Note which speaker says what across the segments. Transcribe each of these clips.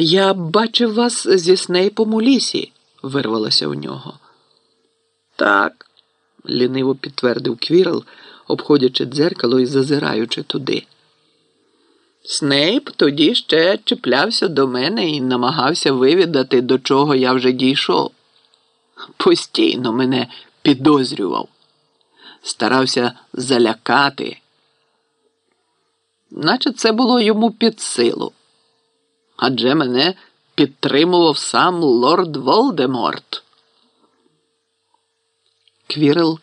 Speaker 1: Я бачив вас зі Снейпом у лісі, вирвалося у нього. Так, ліниво підтвердив Квірл, обходячи дзеркало і зазираючи туди. Снейп тоді ще чіплявся до мене і намагався вивідати, до чого я вже дійшов. Постійно мене підозрював, старався залякати, наче це було йому під силу. Адже мене підтримував сам лорд Волдеморт. Квірел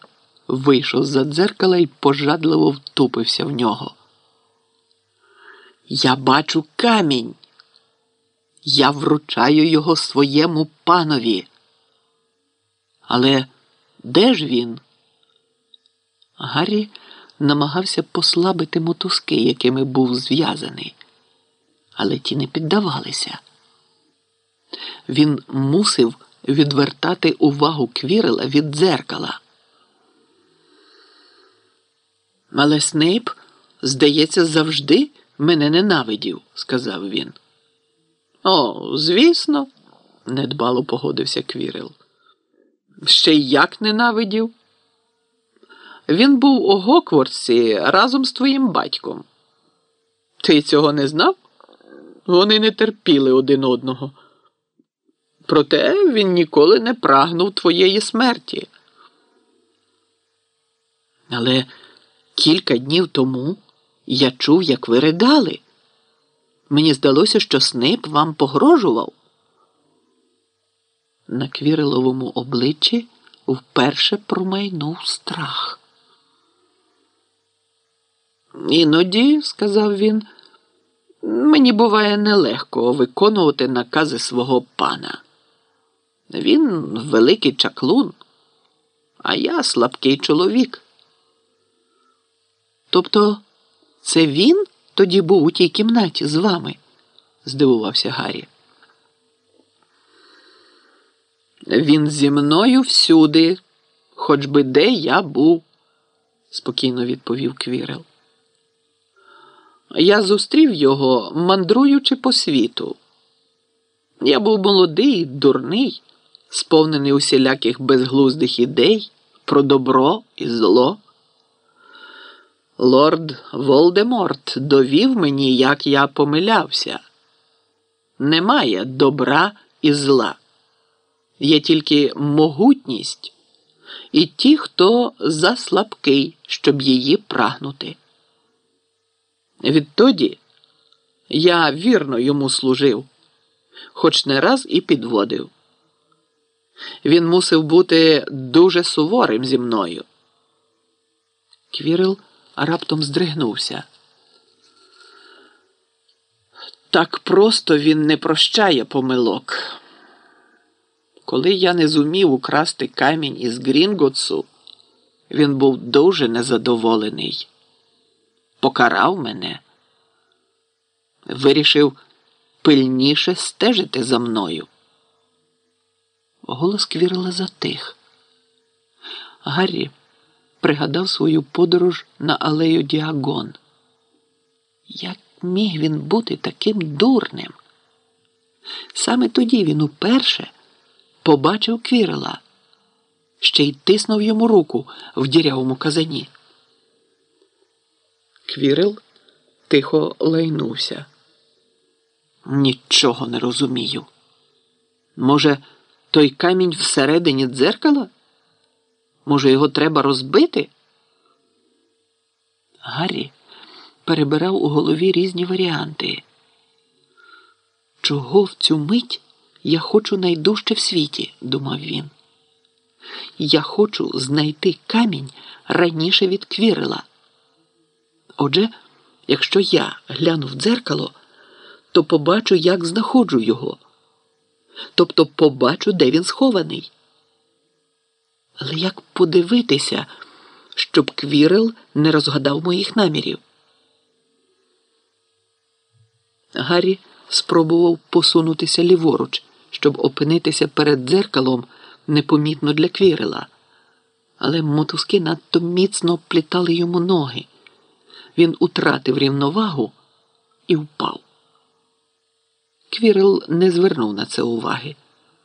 Speaker 1: вийшов за дзеркала і пожадливо втупився в нього. Я бачу камінь. Я вручаю його своєму панові. Але де ж він? Гаррі намагався послабити мотузки, якими був зв'язаний, але ті не піддавалися. Він мусив відвертати увагу квірела від дзеркала. Але Снейп, здається, завжди мене ненавидів, сказав він. О, звісно, недбало погодився Квірел. Ще й як ненавидів. Він був у Гокворсі разом з твоїм батьком. Ти цього не знав? Вони не терпіли один одного. Проте він ніколи не прагнув твоєї смерті. Але кілька днів тому я чув, як ви ридали. Мені здалося, що Снейп вам погрожував. На квіриловому обличчі вперше промайнув страх. Іноді, сказав він, мені буває нелегко виконувати накази свого пана. Він великий чаклун, а я слабкий чоловік. Тобто це він тоді був у тій кімнаті з вами? здивувався Гаррі. Він зі мною всюди, хоч би де я був, спокійно відповів Квірел. Я зустрів його, мандруючи по світу. Я був молодий, дурний, сповнений усіляких безглуздих ідей про добро і зло. Лорд Волдеморт довів мені, як я помилявся. Немає добра і зла, є тільки могутність і ті, хто заслабкий, щоб її прагнути. Відтоді я вірно йому служив, хоч не раз і підводив. Він мусив бути дуже суворим зі мною. Квірел раптом здригнувся. Так просто він не прощає помилок. Коли я не зумів украсти камінь із Грінготсу, він був дуже незадоволений. Покарав мене, вирішив пильніше стежити за мною. Голос Квірла затих. Гаррі пригадав свою подорож на алею Діагон. Як міг він бути таким дурним? Саме тоді він уперше побачив Квірела, ще й тиснув йому руку в дірявому казані. Квірел тихо лайнувся. Нічого не розумію. Може, той камінь всередині дзеркала? Може, його треба розбити? Гаррі перебирав у голові різні варіанти. Чого в цю мить я хочу найдужче в світі, думав він. Я хочу знайти камінь раніше від квірила. Отже, якщо я гляну в дзеркало, то побачу, як знаходжу його. Тобто побачу, де він схований. Але як подивитися, щоб Квірел не розгадав моїх намірів? Гаррі спробував посунутися ліворуч, щоб опинитися перед дзеркалом непомітно для Квірела, але мотузки надто міцно плітали йому ноги. Він утратив рівновагу і впав. Квірел не звернув на це уваги.